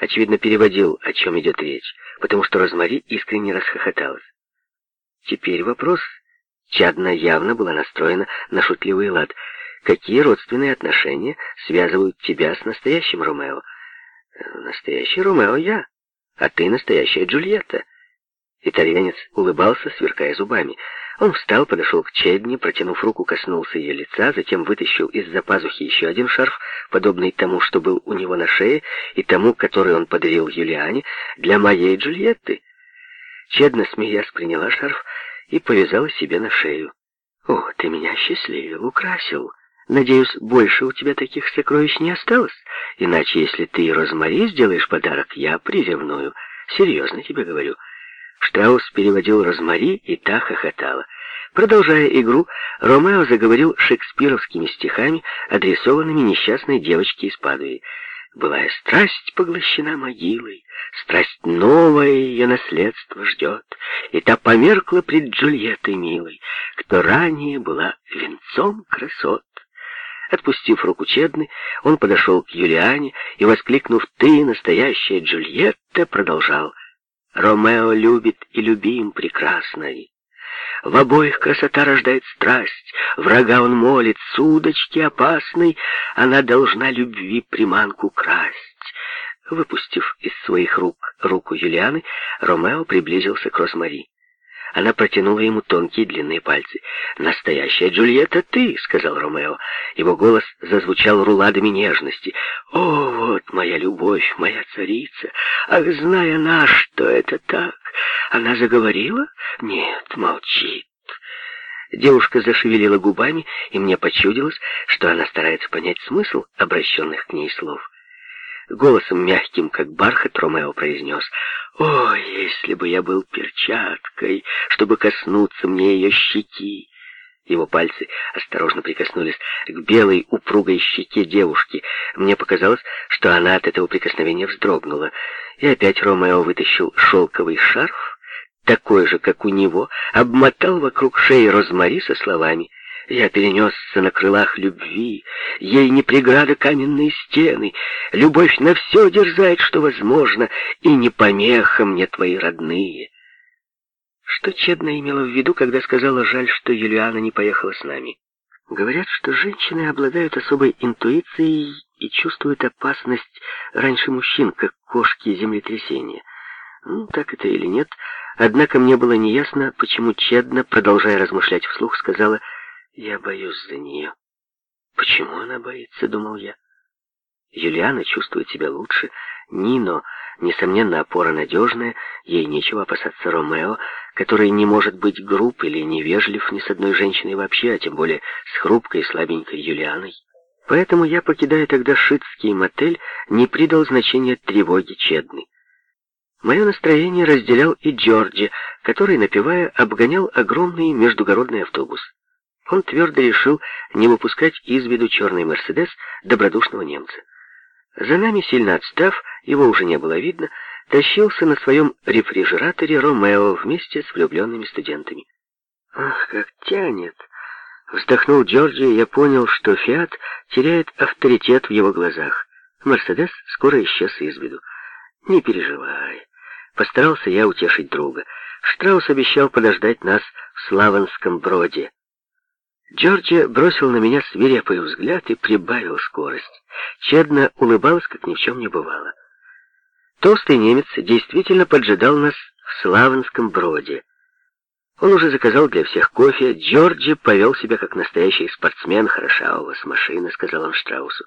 очевидно, переводил, о чем идет речь, потому что Розмари искренне расхохоталась. Теперь вопрос. Чадна явно была настроена на шутливый лад. Какие родственные отношения связывают тебя с настоящим Ромео? Настоящий Ромео я, а ты настоящая Джульетта. Итальянец улыбался, сверкая зубами. Он встал, подошел к Чедни, протянув руку, коснулся ее лица, затем вытащил из-за пазухи еще один шарф, подобный тому, что был у него на шее, и тому, который он подарил Юлиане, для моей Джульетты. Чедна, смеясь, приняла шарф и повязала себе на шею. «О, ты меня счастливил, украсил. Надеюсь, больше у тебя таких сокровищ не осталось? Иначе, если ты Розмари сделаешь подарок, я приревную. Серьезно тебе говорю». Штраус переводил Розмари, и та хохотала. Продолжая игру, Ромео заговорил шекспировскими стихами, адресованными несчастной девочке из Падуи. «Былая страсть поглощена могилой, страсть новая ее наследство ждет, и та померкла пред Джульеттой милой, кто ранее была венцом красот». Отпустив руку Чедны, он подошел к Юлиане и, воскликнув «Ты, настоящая Джульетта!», продолжал Ромео любит и любим прекрасной. В обоих красота рождает страсть, врага он молит, судочки опасной, она должна любви приманку красть. Выпустив из своих рук руку Юлианы, Ромео приблизился к Розмари. Она протянула ему тонкие длинные пальцы. «Настоящая Джульетта ты!» — сказал Ромео. Его голос зазвучал руладами нежности. «О, вот моя любовь, моя царица! Ах, зная она, что это так! Она заговорила? Нет, молчит!» Девушка зашевелила губами, и мне почудилось, что она старается понять смысл обращенных к ней слов. Голосом мягким, как бархат, Ромео произнес «О, если бы я был перчаткой, чтобы коснуться мне ее щеки!» Его пальцы осторожно прикоснулись к белой упругой щеке девушки. Мне показалось, что она от этого прикосновения вздрогнула. И опять Ромео вытащил шелковый шарф, такой же, как у него, обмотал вокруг шеи Розмари со словами я перенесся на крылах любви, ей не преграда каменные стены, любовь на все дерзает, что возможно, и не помеха мне твои родные. Что Чедна имела в виду, когда сказала «жаль, что Юлиана не поехала с нами»? Говорят, что женщины обладают особой интуицией и чувствуют опасность раньше мужчин, как кошки землетрясения. Ну, так это или нет, однако мне было неясно, почему Чедна, продолжая размышлять вслух, сказала я боюсь за нее. Почему она боится, думал я. Юлиана чувствует себя лучше. Нино, несомненно, опора надежная. Ей нечего опасаться Ромео, который не может быть груб или невежлив ни с одной женщиной вообще, а тем более с хрупкой и слабенькой Юлианой. Поэтому я, покидая тогда шитский мотель, не придал значения тревоге Чедны. Мое настроение разделял и Джорджи, который, напевая, обгонял огромный междугородный автобус он твердо решил не выпускать из виду черный «Мерседес» добродушного немца. За нами, сильно отстав, его уже не было видно, тащился на своем рефрижераторе Ромео вместе с влюбленными студентами. «Ах, как тянет!» Вздохнул Джорджи, и я понял, что «Фиат» теряет авторитет в его глазах. «Мерседес» скоро исчез из виду. «Не переживай». Постарался я утешить друга. Штраус обещал подождать нас в Славанском броде. Джорджия бросил на меня свирепый взгляд и прибавил скорость. Чедно улыбалась, как ни в чем не бывало. Толстый немец действительно поджидал нас в Славянском броде. Он уже заказал для всех кофе. Джорджи повел себя как настоящий спортсмен. «Хороша у вас машина», — сказал он Штраусу.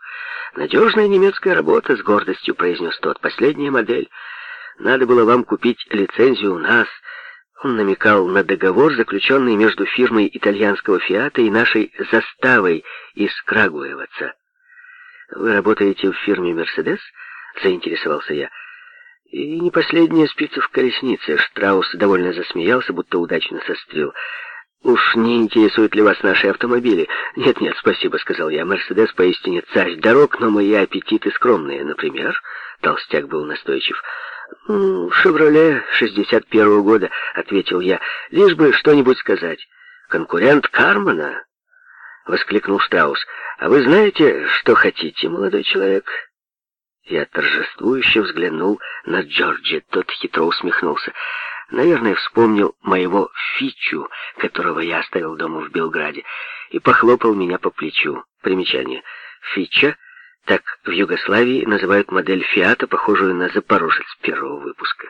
«Надежная немецкая работа», — с гордостью произнес тот. «Последняя модель. Надо было вам купить лицензию у нас». Он намекал на договор, заключенный между фирмой итальянского «Фиата» и нашей заставой из Крагуеваца. «Вы работаете в фирме «Мерседес»?» — заинтересовался я. «И не последняя спица в колеснице». Штраус довольно засмеялся, будто удачно сострил. «Уж не интересуют ли вас наши автомобили?» «Нет-нет, спасибо», — сказал я. «Мерседес поистине царь дорог, но мои аппетиты скромные. Например?» Толстяк был настойчив. «Шевроле 61-го года», — ответил я, — «лишь бы что-нибудь сказать». «Конкурент Кармана?» — воскликнул Штраус. «А вы знаете, что хотите, молодой человек?» Я торжествующе взглянул на Джорджи. Тот хитро усмехнулся. Наверное, вспомнил моего Фичу, которого я оставил дома в Белграде, и похлопал меня по плечу. Примечание. Фича — так в Югославии называют модель Фиата, похожую на Запорожец первого выпуска.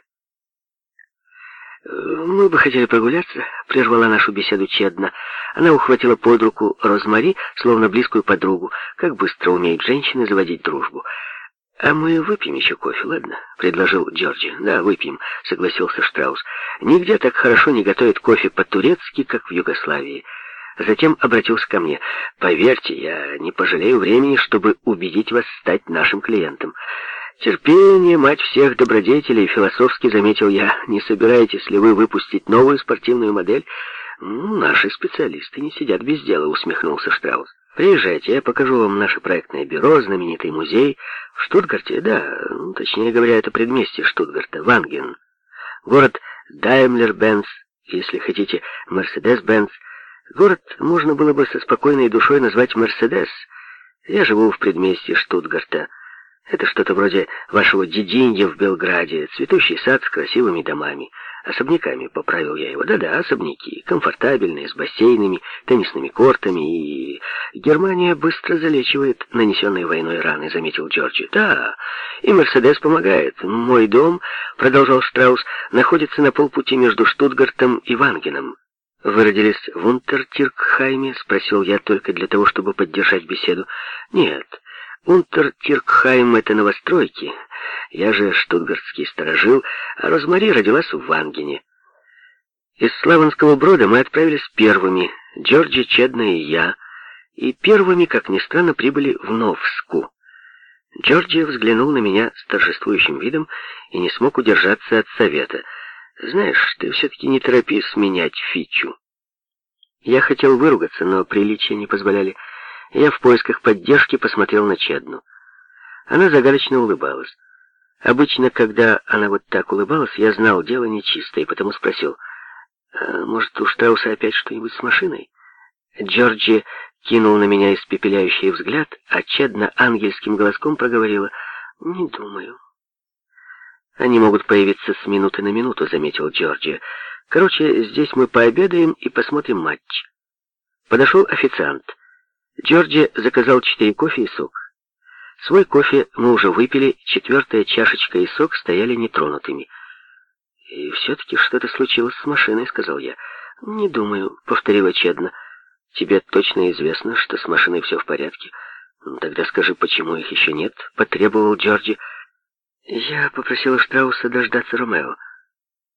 «Мы бы хотели прогуляться», — прервала нашу беседу Чедна. Она ухватила под руку Розмари, словно близкую подругу. Как быстро умеют женщины заводить дружбу. «А мы выпьем еще кофе, ладно?» — предложил Джорджи. «Да, выпьем», — согласился Штраус. «Нигде так хорошо не готовят кофе по-турецки, как в Югославии». Затем обратился ко мне. «Поверьте, я не пожалею времени, чтобы убедить вас стать нашим клиентом. Терпение, мать всех добродетелей, философски заметил я. Не собираетесь ли вы выпустить новую спортивную модель? Ну, наши специалисты не сидят без дела, усмехнулся Штраус. Приезжайте, я покажу вам наше проектное бюро, знаменитый музей. В Штутгарте, да, ну, точнее говоря, это предместье Штутгарта, Ванген. Город Даймлер-Бенц, если хотите, Мерседес-Бенц. Город можно было бы со спокойной душой назвать Мерседес. Я живу в предместье Штутгарта. Это что-то вроде вашего дединья в Белграде, цветущий сад с красивыми домами. Особняками, поправил я его. Да-да, особняки, комфортабельные, с бассейнами, теннисными кортами и... Германия быстро залечивает нанесенные войной раны, заметил Джорджи. Да, и Мерседес помогает. Мой дом, продолжал Штраус, находится на полпути между Штутгартом и Вангеном. «Вы родились в Унтертиркхайме?» — спросил я только для того, чтобы поддержать беседу. «Нет, Унтер-Киркхайм — это новостройки. Я же штутгартский сторожил, а Розмари родилась в Вангене. Из Славянского брода мы отправились первыми, Джорджи, Чедна и я, и первыми, как ни странно, прибыли в Новску. Джорджи взглянул на меня с торжествующим видом и не смог удержаться от совета. «Знаешь, ты все-таки не торопись менять фичу». Я хотел выругаться, но приличия не позволяли. Я в поисках поддержки посмотрел на Чедну. Она загадочно улыбалась. Обычно, когда она вот так улыбалась, я знал, дело нечистое, и потому спросил, «А может, у Штрауса опять что-нибудь с машиной?» Джорджи кинул на меня испепеляющий взгляд, а Чедна ангельским голоском проговорила, «Не думаю». «Они могут появиться с минуты на минуту», — заметил Джорджи. «Короче, здесь мы пообедаем и посмотрим матч». Подошел официант. Джорджи заказал четыре кофе и сок. Свой кофе мы уже выпили, четвертая чашечка и сок стояли нетронутыми. «И все-таки что-то случилось с машиной», — сказал я. «Не думаю», — повторила Чедна. «Тебе точно известно, что с машиной все в порядке?» «Тогда скажи, почему их еще нет?» — потребовал Джорджи. Я попросила Штрауса дождаться Ромео.